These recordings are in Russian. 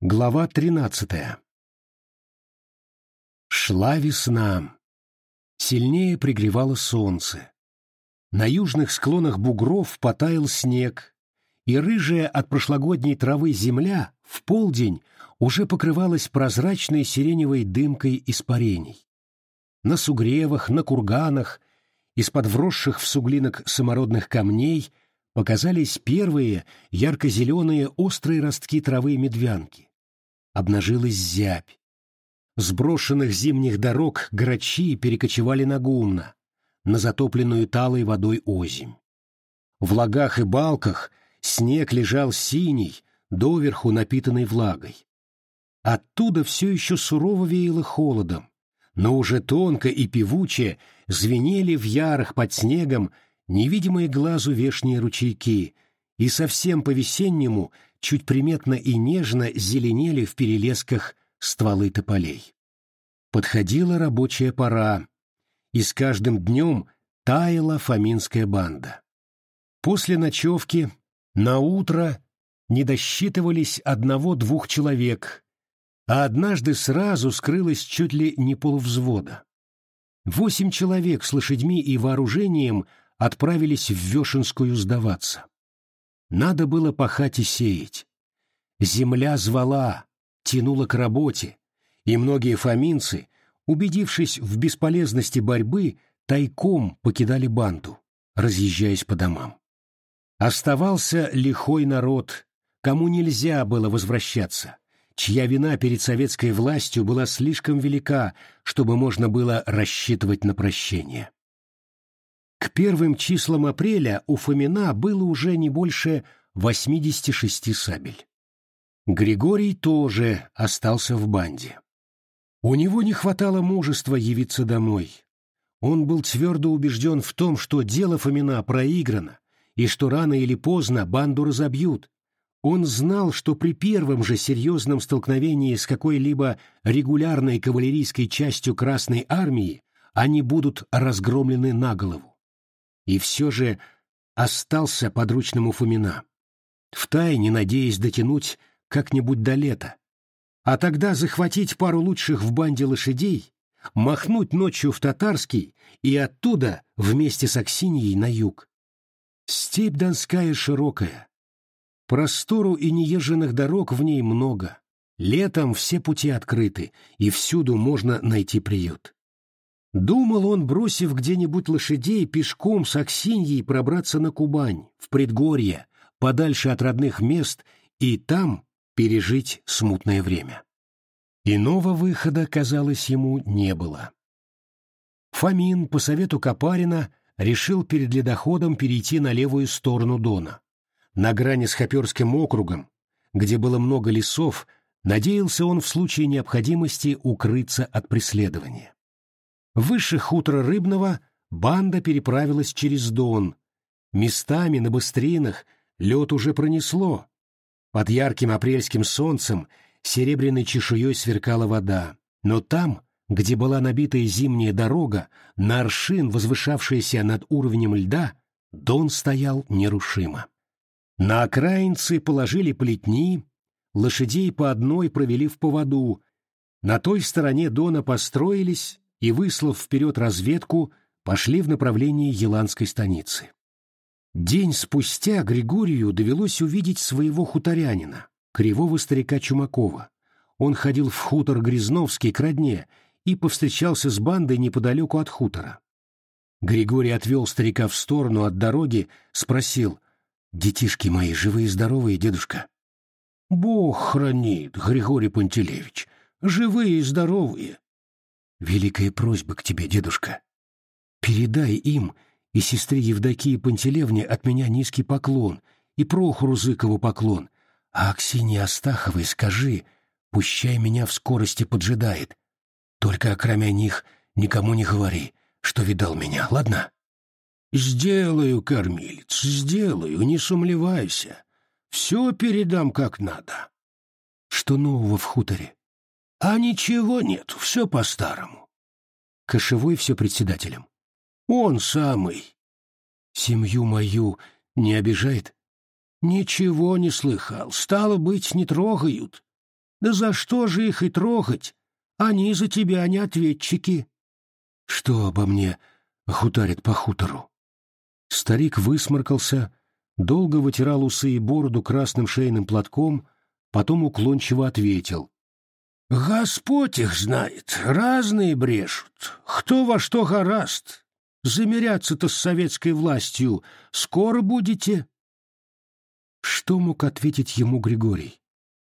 Глава тринадцатая. Шла весна. Сильнее пригревало солнце. На южных склонах бугров потаял снег, и рыжая от прошлогодней травы земля в полдень уже покрывалась прозрачной сиреневой дымкой испарений. На сугревах, на курганах, из-под вросших в суглинок самородных камней показались первые ярко-зеленые острые ростки травы медвянки обнажилась зябь. Сброшенных зимних дорог грачи перекочевали на гумна, на затопленную талой водой озимь. В лагах и балках снег лежал синий, доверху напитанный влагой. Оттуда все еще сурово веяло холодом, но уже тонко и певуче звенели в ярах под снегом невидимые глазу вешние ручейки, и совсем по-весеннему чуть приметно и нежно зеленели в перелесках стволы тополей. Подходила рабочая пора, и с каждым днем таяла фоминская банда. После ночевки на утро не досчитывались одного-двух человек, а однажды сразу скрылось чуть ли не полвзвода. Восемь человек с лошадьми и вооружением отправились в Вешенскую сдаваться. Надо было пахать и сеять. Земля звала, тянула к работе, и многие фоминцы, убедившись в бесполезности борьбы, тайком покидали банду, разъезжаясь по домам. Оставался лихой народ, кому нельзя было возвращаться, чья вина перед советской властью была слишком велика, чтобы можно было рассчитывать на прощение. К первым числам апреля у Фомина было уже не больше 86 сабель. Григорий тоже остался в банде. У него не хватало мужества явиться домой. Он был твердо убежден в том, что дело Фомина проиграно, и что рано или поздно банду разобьют. Он знал, что при первом же серьезном столкновении с какой-либо регулярной кавалерийской частью Красной Армии они будут разгромлены на голову и все же остался подручным у Фомина, втайне надеясь дотянуть как-нибудь до лета, а тогда захватить пару лучших в банде лошадей, махнуть ночью в Татарский и оттуда вместе с Аксиньей на юг. Степь Донская широкая. Простору и неезженных дорог в ней много. Летом все пути открыты, и всюду можно найти приют. Думал он, бросив где-нибудь лошадей, пешком с Аксиньей пробраться на Кубань, в предгорье, подальше от родных мест, и там пережить смутное время. Иного выхода, казалось ему, не было. Фомин, по совету Копарина, решил перед ледоходом перейти на левую сторону Дона. На грани с Хоперским округом, где было много лесов, надеялся он в случае необходимости укрыться от преследования. Выше хутора Рыбного банда переправилась через Дон. Местами на быстринах лед уже пронесло. Под ярким апрельским солнцем серебряной чешуей сверкала вода. Но там, где была набитая зимняя дорога, на аршин, возвышавшаяся над уровнем льда, Дон стоял нерушимо. На окраинцы положили плетни, лошадей по одной провели в поводу, на той стороне Дона построились и, выслав вперед разведку, пошли в направлении Еланской станицы. День спустя Григорию довелось увидеть своего хуторянина, кривого старика Чумакова. Он ходил в хутор Грязновский к родне и повстречался с бандой неподалеку от хутора. Григорий отвел старика в сторону от дороги, спросил, «Детишки мои живые и здоровые, дедушка?» «Бог хранит, Григорий Пантелеевич, живые и здоровые. Великая просьба к тебе, дедушка. Передай им и сестре Евдокии Пантелевне от меня низкий поклон и Прохору Зыкову поклон, а Аксинье Астаховой скажи, пущай меня в скорости поджидает. Только окромя них никому не говори, что видал меня, ладно? Сделаю, кормилец, сделаю, не сумлевайся. Все передам как надо. Что нового в хуторе? А ничего нет, все по-старому. Кошевой все председателем. Он самый. Семью мою не обижает? Ничего не слыхал. Стало быть, не трогают. Да за что же их и трогать? Они за тебя не ответчики. Что обо мне хуторит по хутору? Старик высморкался, долго вытирал усы и бороду красным шейным платком, потом уклончиво ответил. «Господь их знает, разные брешут. Кто во что гораст. Замеряться-то с советской властью скоро будете?» Что мог ответить ему Григорий?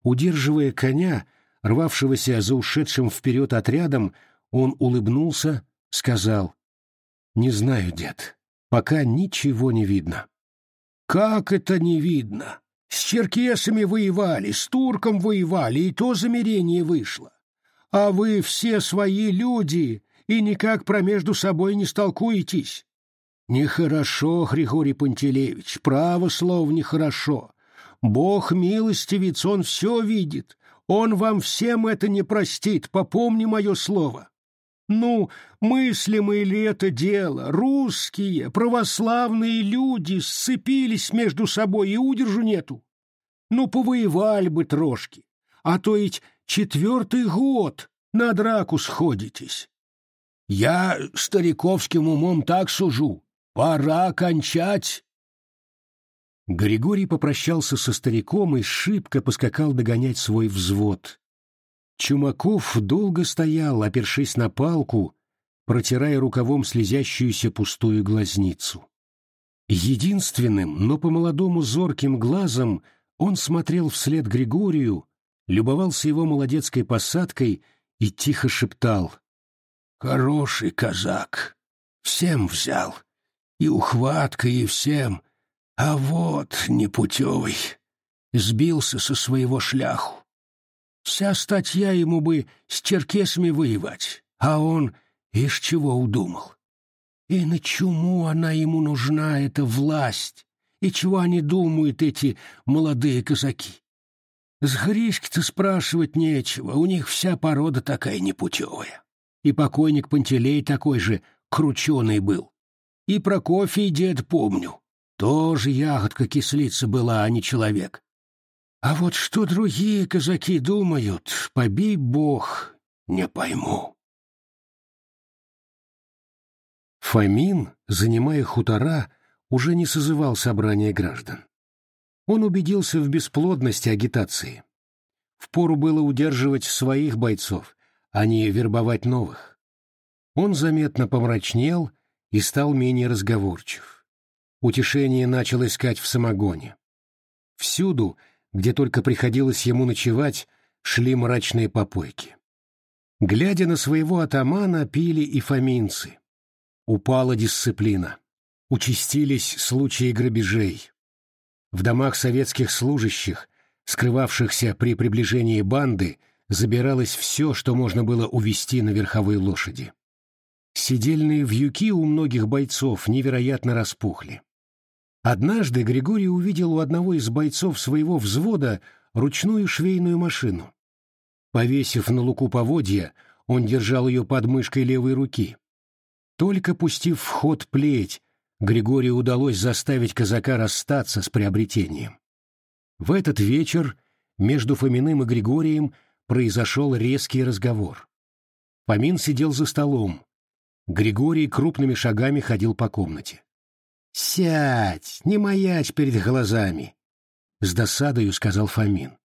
Удерживая коня, рвавшегося за ушедшим вперед отрядом, он улыбнулся, сказал, «Не знаю, дед, пока ничего не видно». «Как это не видно? С черкесами воевали, с турком воевали, и то замерение вышло. А вы все свои люди, и никак про между собой не столкуетесь. Нехорошо, Григорий Пантелеевич, право слово нехорошо. Бог милостивец, он все видит. Он вам всем это не простит, попомни мое слово. Ну, мыслимое ли это дело? Русские, православные люди сцепились между собой, и удержу нету. Ну, повоевали бы трошки, а то ведь четвертый год на драку сходитесь. Я стариковским умом так сужу. Пора кончать. Григорий попрощался со стариком и шибко поскакал догонять свой взвод. Чумаков долго стоял, опершись на палку, протирая рукавом слезящуюся пустую глазницу. Единственным, но по-молодому зорким глазом он смотрел вслед Григорию, любовался его молодецкой посадкой и тихо шептал. «Хороший казак, всем взял, и ухваткой, и всем, а вот непутевый, сбился со своего шляху. Вся статья ему бы с черкесами воевать, а он из чего удумал. И на чему она ему нужна, эта власть, и чего они думают, эти молодые казаки? С Гришки-то спрашивать нечего, у них вся порода такая непутевая. И покойник Пантелей такой же крученый был. И про кофе дед помню. Тоже ягодка кислица была, а не человек. А вот что другие казаки думают, побей бог, не пойму. Фомин, занимая хутора, уже не созывал собрания граждан. Он убедился в бесплодности агитации. Впору было удерживать своих бойцов, а не вербовать новых. Он заметно помрачнел и стал менее разговорчив. Утешение начал искать в самогоне. Всюду где только приходилось ему ночевать, шли мрачные попойки. Глядя на своего атамана, пили и фоминцы. Упала дисциплина. Участились случаи грабежей. В домах советских служащих, скрывавшихся при приближении банды, забиралось все, что можно было увести на верховой лошади. Сидельные вьюки у многих бойцов невероятно распухли. Однажды Григорий увидел у одного из бойцов своего взвода ручную швейную машину. Повесив на луку поводья, он держал ее под мышкой левой руки. Только пустив в ход плеть, Григорию удалось заставить казака расстаться с приобретением. В этот вечер между Фоминым и Григорием произошел резкий разговор. Фомин сидел за столом. Григорий крупными шагами ходил по комнате. «Сядь, не маячь перед глазами!» — с досадою сказал Фомин.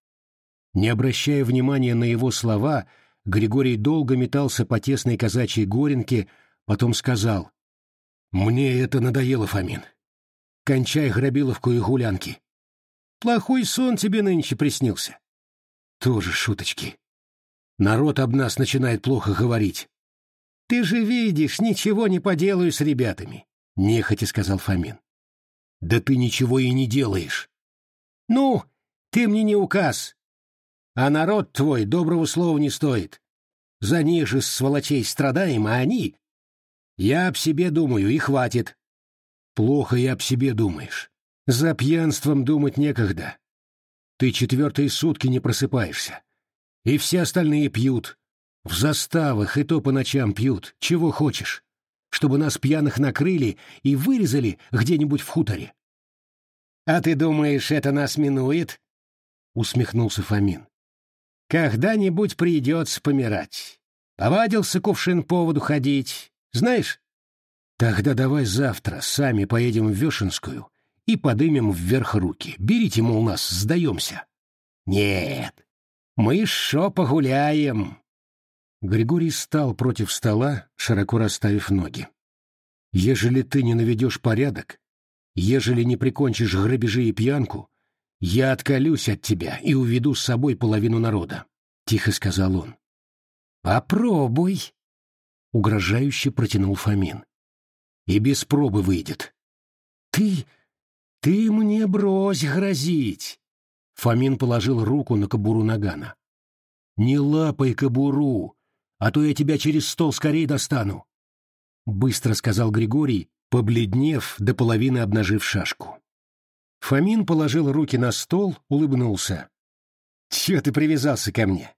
Не обращая внимания на его слова, Григорий долго метался по тесной казачьей горенке, потом сказал. «Мне это надоело, Фомин. Кончай грабиловку и гулянки. Плохой сон тебе нынче приснился». «Тоже шуточки. Народ об нас начинает плохо говорить». «Ты же видишь, ничего не поделаю с ребятами. — нехотя сказал Фомин. «Да ты ничего и не делаешь». «Ну, ты мне не указ. А народ твой доброго слова не стоит. За них же сволочей страдаем, а они... Я об себе думаю, и хватит». «Плохо и об себе думаешь. За пьянством думать некогда. Ты четвертые сутки не просыпаешься. И все остальные пьют. В заставах и то по ночам пьют. Чего хочешь чтобы нас пьяных накрыли и вырезали где-нибудь в хуторе. — А ты думаешь, это нас минует? — усмехнулся Фомин. Когда-нибудь придется помирать. Повадился кувшин поводу ходить. Знаешь? Тогда давай завтра сами поедем в Вешенскую и подымем вверх руки. Берите, мол, нас, сдаемся. Нет, мы шо погуляем. Григорий стал против стола, широко расставив ноги. Ежели ты не наведешь порядок, ежели не прикончишь грабежи и пьянку, я отколюсь от тебя и уведу с собой половину народа, — тихо сказал он. Попробуй, — угрожающе протянул Фомин. И без пробы выйдет. Ты... ты мне брось грозить. Фомин положил руку на кобуру нагана. Не лапай кобуру, а то я тебя через стол скорее достану. Быстро сказал Григорий, побледнев, до половины обнажив шашку. Фомин положил руки на стол, улыбнулся. «Чего ты привязался ко мне?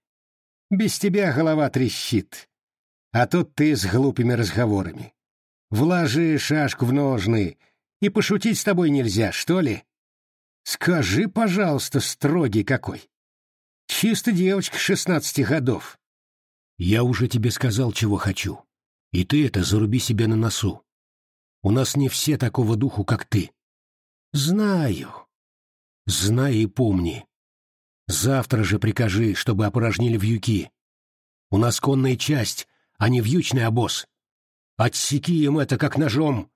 Без тебя голова трещит. А тут ты с глупыми разговорами. Вложи шашку в ножны, и пошутить с тобой нельзя, что ли? Скажи, пожалуйста, строгий какой. Чисто девочка шестнадцати годов. Я уже тебе сказал, чего хочу. И ты это заруби себе на носу. У нас не все такого духу, как ты. Знаю. Знай и помни. Завтра же прикажи, чтобы опорожнили вьюки. У нас конная часть, а не вьючный обоз. Отсеки им это как ножом.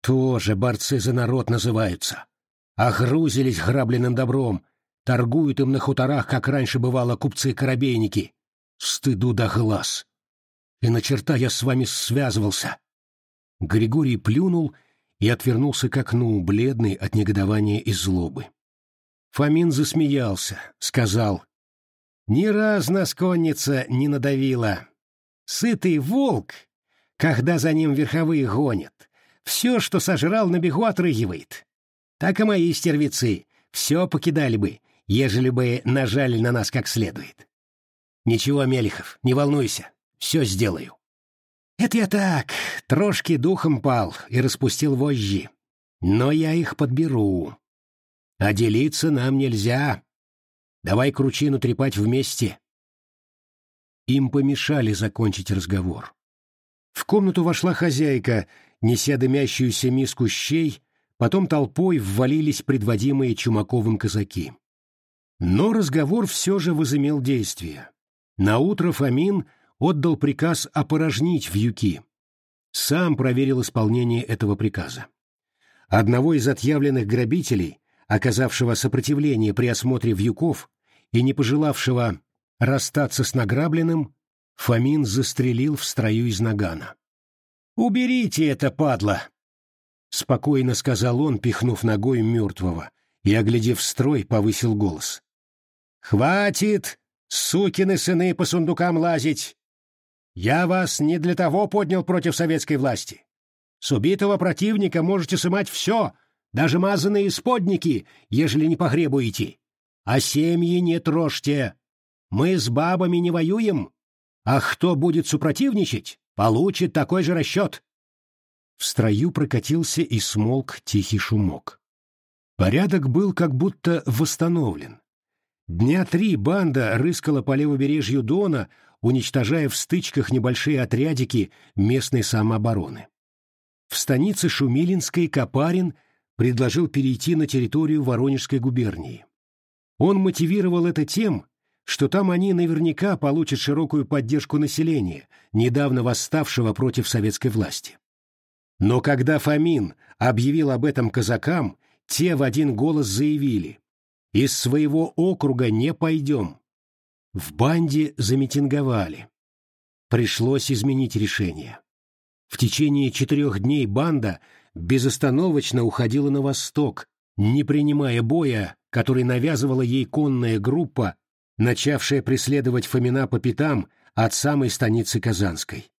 Тоже борцы за народ называются. Огрузились грабленным добром, торгуют им на хуторах, как раньше бывало купцы-коробейники. Стыду до глаз. И на черта я с вами связывался. Григорий плюнул и отвернулся к окну, бледный от негодования и злобы. Фомин засмеялся, сказал, «Ни раз нас конница не надавила. Сытый волк, когда за ним верховые гонят, все, что сожрал, на бегу отрыгивает. Так и мои стервицы все покидали бы, ежели бы нажали на нас как следует. Ничего, Мелихов, не волнуйся, все сделаю. Это я так, трошки духом пал и распустил вожжи. Но я их подберу. А делиться нам нельзя. Давай кручину трепать вместе. Им помешали закончить разговор. В комнату вошла хозяйка, неся дымящуюся миску щей, потом толпой ввалились предводимые Чумаковым казаки. Но разговор все же возымел действие. Наутро Фомин отдал приказ опорожнить вьюки. Сам проверил исполнение этого приказа. Одного из отъявленных грабителей, оказавшего сопротивление при осмотре вьюков и не пожелавшего расстаться с награбленным, Фомин застрелил в строю из нагана. «Уберите это, падла!» — спокойно сказал он, пихнув ногой мертвого, и, оглядев строй, повысил голос. «Хватит, сукины сыны, по сундукам лазить! Я вас не для того поднял против советской власти. С убитого противника можете сымать все, даже мазанные сподники, ежели не погребуете. А семьи не трожьте. Мы с бабами не воюем, а кто будет супротивничать, получит такой же расчет. В строю прокатился и смолк тихий шумок. Порядок был как будто восстановлен. Дня три банда рыскала по левобережью Дона, уничтожая в стычках небольшие отрядики местной самообороны. В станице Шумилинской Капарин предложил перейти на территорию Воронежской губернии. Он мотивировал это тем, что там они наверняка получат широкую поддержку населения, недавно восставшего против советской власти. Но когда Фомин объявил об этом казакам, те в один голос заявили «Из своего округа не пойдем». В банде замитинговали. Пришлось изменить решение. В течение четырех дней банда безостановочно уходила на восток, не принимая боя, который навязывала ей конная группа, начавшая преследовать Фомина по пятам от самой станицы Казанской.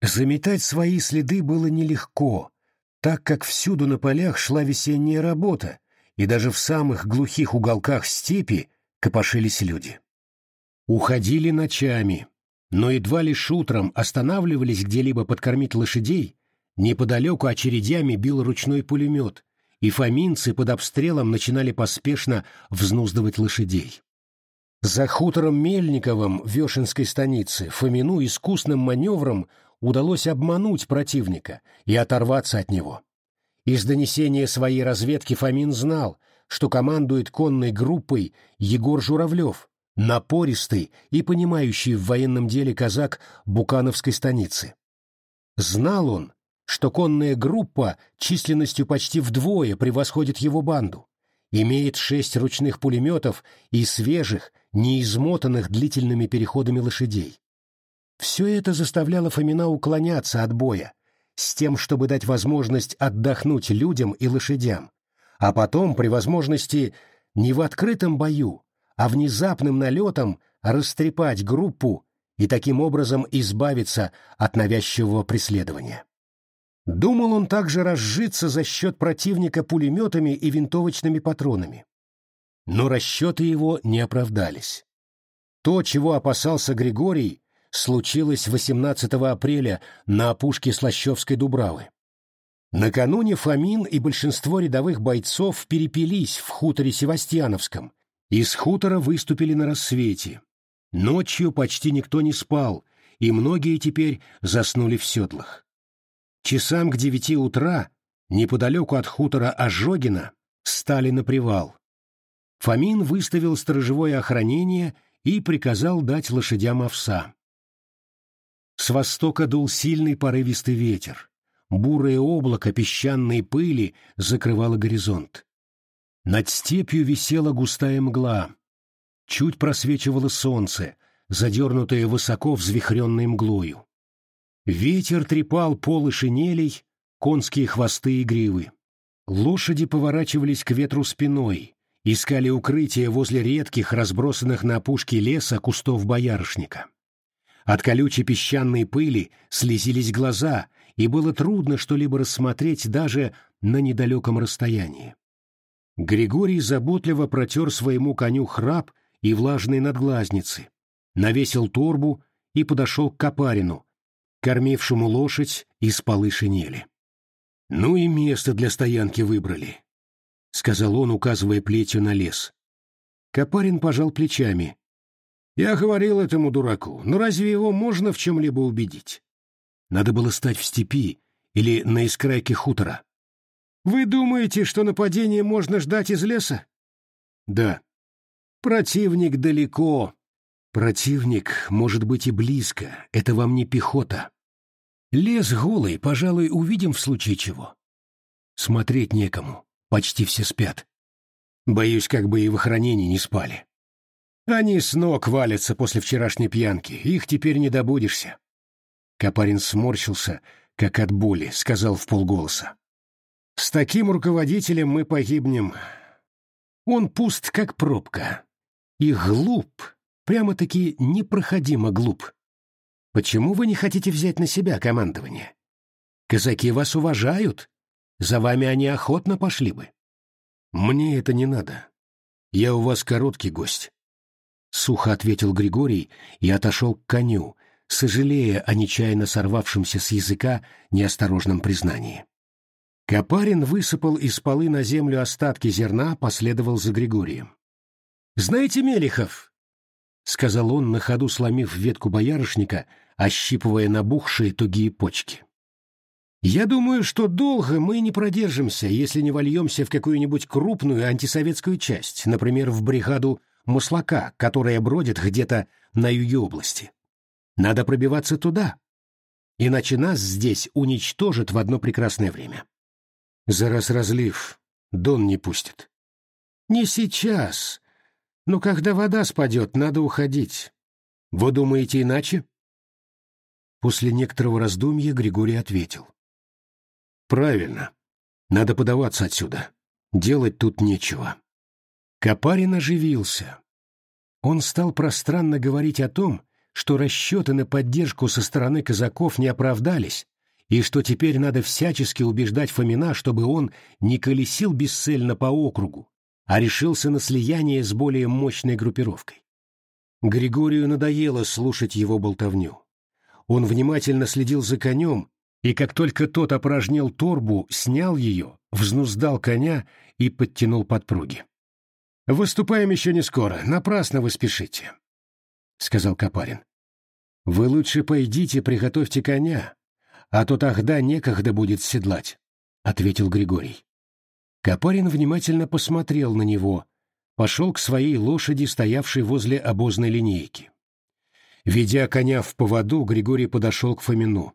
Заметать свои следы было нелегко, так как всюду на полях шла весенняя работа, и даже в самых глухих уголках степи копошились люди. Уходили ночами, но едва лишь утром останавливались где-либо подкормить лошадей, неподалеку очередями бил ручной пулемет, и фоминцы под обстрелом начинали поспешно взнуздывать лошадей. За хутором Мельниковым Вешенской станицы Фомину искусным маневром удалось обмануть противника и оторваться от него. Из донесения своей разведки Фомин знал, что командует конной группой Егор Журавлев, напористый и понимающий в военном деле казак Букановской станицы. Знал он, что конная группа численностью почти вдвое превосходит его банду, имеет шесть ручных пулеметов и свежих, неизмотанных длительными переходами лошадей. Все это заставляло Фомина уклоняться от боя, с тем, чтобы дать возможность отдохнуть людям и лошадям, а потом, при возможности, не в открытом бою, а внезапным налетом растрепать группу и таким образом избавиться от навязчивого преследования. Думал он также разжиться за счет противника пулеметами и винтовочными патронами. Но расчеты его не оправдались. То, чего опасался Григорий, случилось 18 апреля на опушке Слащевской Дубравы. Накануне Фомин и большинство рядовых бойцов перепились в хуторе Севастьяновском. Из хутора выступили на рассвете. Ночью почти никто не спал, и многие теперь заснули в седлах. Часам к девяти утра, неподалеку от хутора Ожогина, стали на привал. Фомин выставил сторожевое охранение и приказал дать лошадям овса. С востока дул сильный порывистый ветер. Бурое облако песчаной пыли закрывало горизонт. Над степью висела густая мгла. Чуть просвечивало солнце, задернутое высоко взвихренной мглою. Ветер трепал полы шинелей, конские хвосты и гривы. Лошади поворачивались к ветру спиной, искали укрытие возле редких, разбросанных на опушке леса кустов боярышника. От колючей песчаной пыли слезились глаза, и было трудно что-либо рассмотреть даже на недалеком расстоянии. Григорий заботливо протер своему коню храп и влажные надглазницы, навесил торбу и подошел к Копарину, кормившему лошадь из полы шинели. «Ну и место для стоянки выбрали», — сказал он, указывая плетью на лес. Копарин пожал плечами. Я говорил этому дураку, но разве его можно в чем-либо убедить? Надо было стать в степи или на искрайке хутора. Вы думаете, что нападение можно ждать из леса? Да. Противник далеко. Противник может быть и близко, это вам не пехота. Лес голый, пожалуй, увидим в случае чего. Смотреть некому, почти все спят. Боюсь, как бы и в охранении не спали. Они с ног валятся после вчерашней пьянки, их теперь не добудешься. Копарин сморщился, как от боли, сказал в полголоса. С таким руководителем мы погибнем. Он пуст, как пробка. И глуп, прямо-таки непроходимо глуп. Почему вы не хотите взять на себя командование? Казаки вас уважают. За вами они охотно пошли бы. Мне это не надо. Я у вас короткий гость. — сухо ответил Григорий и отошел к коню, сожалея о нечаянно сорвавшемся с языка неосторожном признании. Копарин высыпал из полы на землю остатки зерна, последовал за Григорием. «Знаете, Мелихов?» — сказал он, на ходу сломив ветку боярышника, ощипывая набухшие тугие почки. «Я думаю, что долго мы не продержимся, если не вольемся в какую-нибудь крупную антисоветскую часть, например, в бригаду Маслака, которая бродит где-то на юге области. Надо пробиваться туда, иначе нас здесь уничтожат в одно прекрасное время. За раз разлив, Дон не пустит. Не сейчас, но когда вода спадет, надо уходить. Вы думаете иначе? После некоторого раздумья Григорий ответил. Правильно. Надо подаваться отсюда. Делать тут нечего. Копарин оживился. Он стал пространно говорить о том, что расчеты на поддержку со стороны казаков не оправдались, и что теперь надо всячески убеждать Фомина, чтобы он не колесил бесцельно по округу, а решился на слияние с более мощной группировкой. Григорию надоело слушать его болтовню. Он внимательно следил за конем, и как только тот опорожнил торбу, снял ее, взнуздал коня и подтянул подпруги. «Выступаем еще не скоро, напрасно вы спешите», — сказал Капарин. «Вы лучше пойдите, приготовьте коня, а то тогда некогда будет седлать», — ответил Григорий. Капарин внимательно посмотрел на него, пошел к своей лошади, стоявшей возле обозной линейки. Ведя коня в поводу, Григорий подошел к Фомину.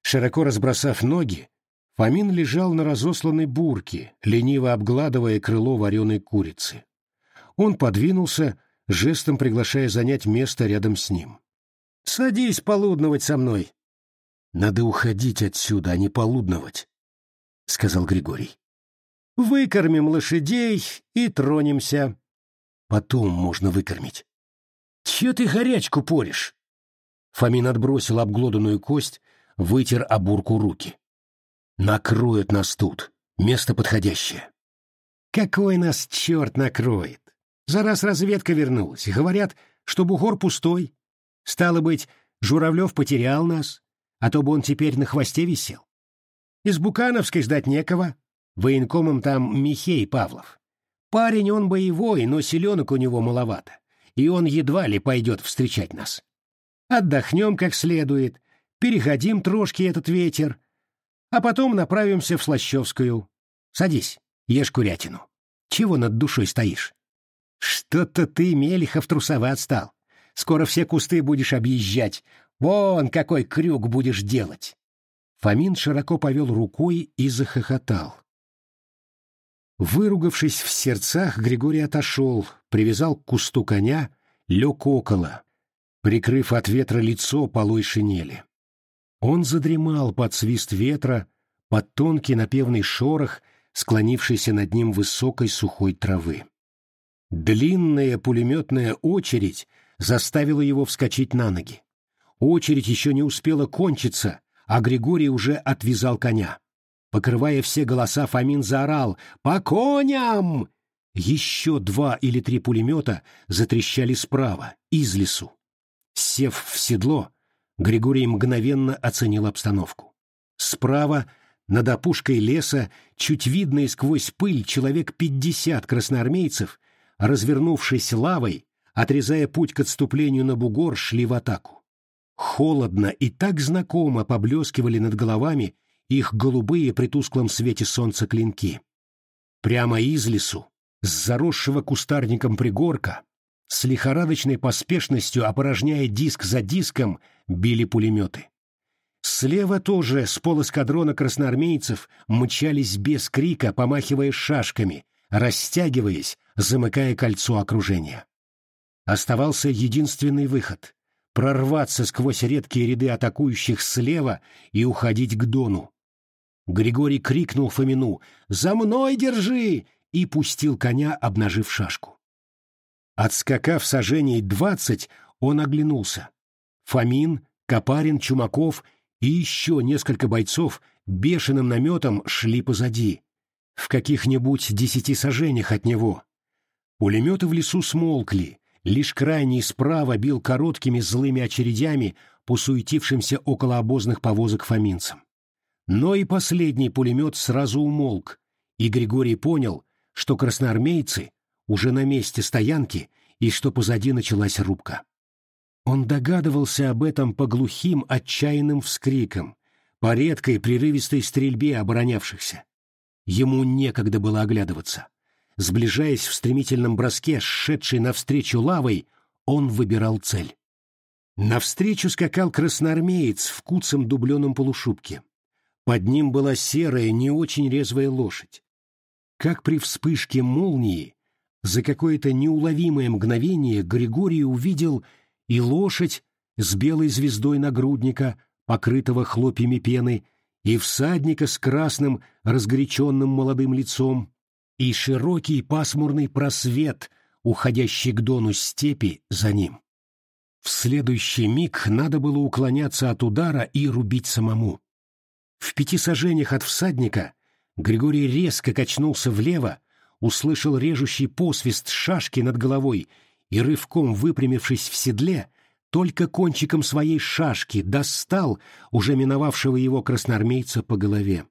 Широко разбросав ноги, Фомин лежал на разосланной бурке, лениво обгладывая крыло вареной курицы. Он подвинулся, жестом приглашая занять место рядом с ним. «Садись полудновать со мной!» «Надо уходить отсюда, а не полудновать», — сказал Григорий. «Выкормим лошадей и тронемся». «Потом можно выкормить». «Чё ты горячку поришь?» Фомин отбросил обглоданную кость, вытер обурку руки. Накроют нас тут. Место подходящее. Какой нас черт накроет? За раз разведка вернулась. Говорят, что бугор пустой. Стало быть, Журавлев потерял нас, а то бы он теперь на хвосте висел. Из Букановской ждать некого. Военкомом там Михей Павлов. Парень он боевой, но селенок у него маловато, и он едва ли пойдет встречать нас. Отдохнем как следует, переходим трошки этот ветер, а потом направимся в Слащевскую. Садись, ешь курятину. Чего над душой стоишь? Что-то ты, Мелихов, трусоват стал. Скоро все кусты будешь объезжать. Вон какой крюк будешь делать. Фомин широко повел рукой и захохотал. Выругавшись в сердцах, Григорий отошел, привязал к кусту коня, лег около, прикрыв от ветра лицо полой шинели. Он задремал под свист ветра, под тонкий напевный шорох, склонившийся над ним высокой сухой травы. Длинная пулеметная очередь заставила его вскочить на ноги. Очередь еще не успела кончиться, а Григорий уже отвязал коня. Покрывая все голоса, Фомин заорал «По коням!» Еще два или три пулемета затрещали справа, из лесу. Сев в седло, Григорий мгновенно оценил обстановку. Справа, над опушкой леса, чуть видно сквозь пыль, человек пятьдесят красноармейцев, развернувшись лавой, отрезая путь к отступлению на бугор, шли в атаку. Холодно и так знакомо поблескивали над головами их голубые при тусклом свете солнца клинки. Прямо из лесу, с заросшего кустарником пригорка, с лихорадочной поспешностью, опорожняя диск за диском, били пулеметы. Слева тоже с полэскадрона красноармейцев мчались без крика, помахивая шашками, растягиваясь, замыкая кольцо окружения. Оставался единственный выход — прорваться сквозь редкие ряды атакующих слева и уходить к Дону. Григорий крикнул Фомину «За мной держи!» и пустил коня, обнажив шашку. Отскакав сажений двадцать, он оглянулся. Фомин, Копарин, Чумаков и еще несколько бойцов бешеным наметом шли позади, в каких-нибудь десяти сажениях от него. Пулеметы в лесу смолкли, лишь крайний справа бил короткими злыми очередями по суетившимся около обозных повозок фоминцам. Но и последний пулемет сразу умолк, и Григорий понял, что красноармейцы уже на месте стоянки и что позади началась рубка. Он догадывался об этом по глухим отчаянным вскрикам, по редкой прерывистой стрельбе оборонявшихся. Ему некогда было оглядываться. Сближаясь в стремительном броске, шедшей навстречу лавой, он выбирал цель. Навстречу скакал красноармеец в куцем дубленом полушубке. Под ним была серая, не очень резвая лошадь. Как при вспышке молнии, за какое-то неуловимое мгновение Григорий увидел и лошадь с белой звездой нагрудника, покрытого хлопьями пены, и всадника с красным, разгоряченным молодым лицом, и широкий пасмурный просвет, уходящий к дону степи за ним. В следующий миг надо было уклоняться от удара и рубить самому. В пяти сажениях от всадника Григорий резко качнулся влево, услышал режущий посвист шашки над головой и, рывком выпрямившись в седле, только кончиком своей шашки достал уже миновавшего его красноармейца по голове.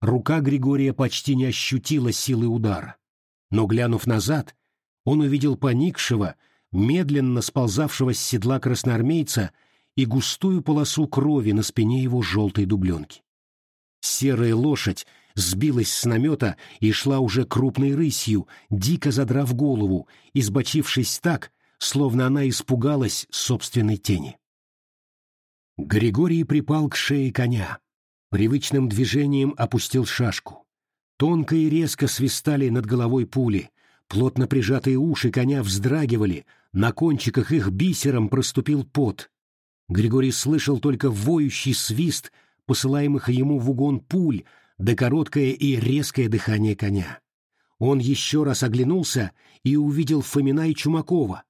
Рука Григория почти не ощутила силы удара. но, глянув назад, он увидел поникшего, медленно сползавшего с седла красноармейца и густую полосу крови на спине его желтой дубленки. Серая лошадь сбилась с намета и шла уже крупной рысью, дико задрав голову, избочившись так, словно она испугалась собственной тени. Григорий припал к шее коня, привычным движением опустил шашку. Тонко и резко свистали над головой пули, плотно прижатые уши коня вздрагивали, на кончиках их бисером проступил пот. Григорий слышал только воющий свист посылаемых ему в угон пуль, да короткое и резкое дыхание коня. Он еще раз оглянулся и увидел Фомина и Чумакова.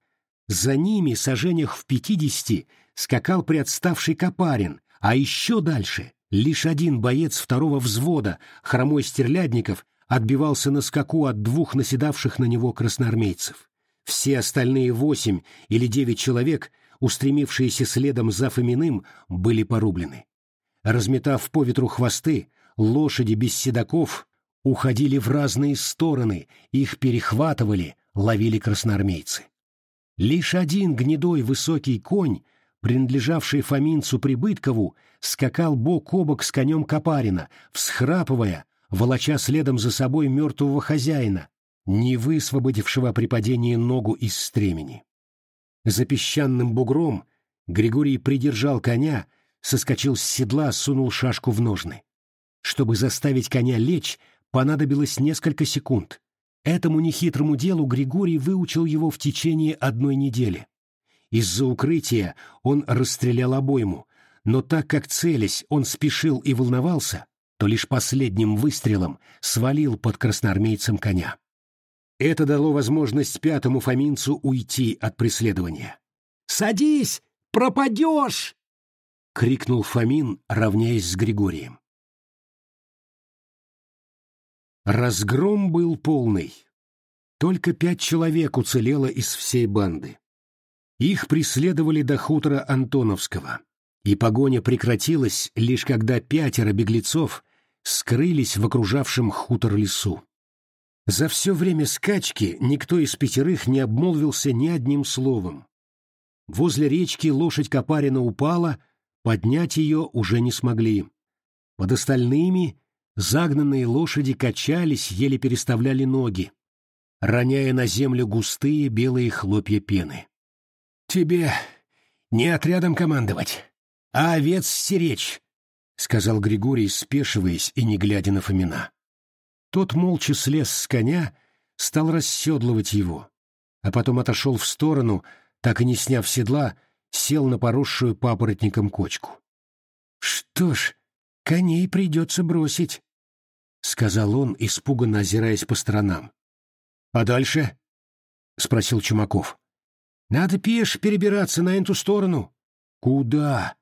За ними, сожжениях в пятидесяти, скакал приотставший Копарин, а еще дальше лишь один боец второго взвода, хромой Стерлядников, отбивался на скаку от двух наседавших на него красноармейцев. Все остальные восемь или девять человек, устремившиеся следом за Фоминым, были порублены. Разметав по ветру хвосты, лошади без седаков уходили в разные стороны, их перехватывали, ловили красноармейцы. Лишь один гнедой высокий конь принадлежавший Фоминцу Прибыткову, скакал бок о бок с конем Копарина, всхрапывая, волоча следом за собой мертвого хозяина, не высвободившего при падении ногу из стремени. За песчаным бугром Григорий придержал коня, соскочил с седла, сунул шашку в ножны. Чтобы заставить коня лечь, понадобилось несколько секунд. Этому нехитрому делу Григорий выучил его в течение одной недели. Из-за укрытия он расстрелял обойму, но так как целясь он спешил и волновался, то лишь последним выстрелом свалил под красноармейцем коня. Это дало возможность пятому фоминцу уйти от преследования. «Садись! Пропадешь!» — крикнул Фомин, равняясь с Григорием. Разгром был полный. Только пять человек уцелело из всей банды. Их преследовали до хутора Антоновского, и погоня прекратилась лишь когда пятеро беглецов скрылись в окружавшем хутор лесу. За все время скачки никто из пятерых не обмолвился ни одним словом. Возле речки лошадь Копарина упала, поднять ее уже не смогли. Под остальными загнанные лошади качались, еле переставляли ноги, роняя на землю густые белые хлопья пены. «Тебе не отрядом командовать, а овец стеречь», — сказал Григорий, спешиваясь и не глядя на Фомина. Тот молча слез с коня, стал расседлывать его, а потом отошел в сторону, так и не сняв седла, сел на поросшую папоротником кочку. «Что ж, коней придется бросить», — сказал он, испуганно озираясь по сторонам. «А дальше?» — спросил Чумаков. Надо пеш перебираться на эту сторону. Куда?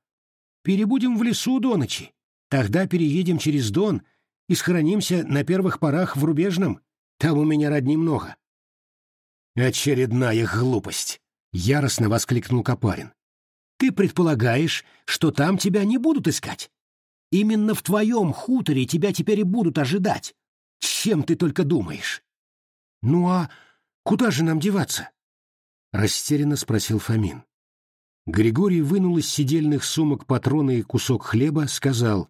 Перебудем в лесу до ночи. Тогда переедем через Дон и схоронимся на первых порах в Рубежном. Там у меня родни много. Очередная глупость, яростно воскликнул Копарин. Ты предполагаешь, что там тебя не будут искать? Именно в твоем хуторе тебя теперь и будут ожидать. Чем ты только думаешь? Ну а куда же нам деваться? Растерянно спросил Фомин. Григорий вынул из сидельных сумок патроны и кусок хлеба, сказал,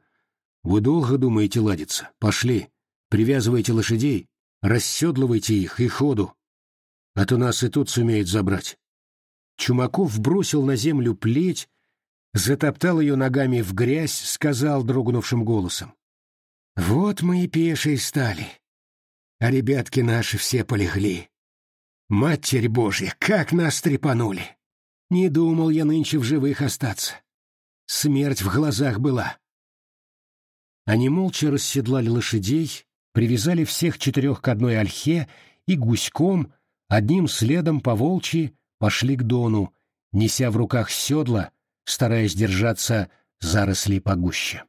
«Вы долго думаете ладиться? Пошли, привязывайте лошадей, расседлывайте их и ходу, а то нас и тут сумеют забрать». Чумаков бросил на землю плеть, затоптал ее ногами в грязь, сказал дрогнувшим голосом, «Вот мы и пешие стали, а ребятки наши все полегли. Матерь Божья, как нас трепанули! Не думал я нынче в живых остаться. Смерть в глазах была. Они молча расседлали лошадей, привязали всех четырех к одной ольхе и гуськом, одним следом по волчьи, пошли к Дону, неся в руках седла, стараясь держаться зарослей погуще.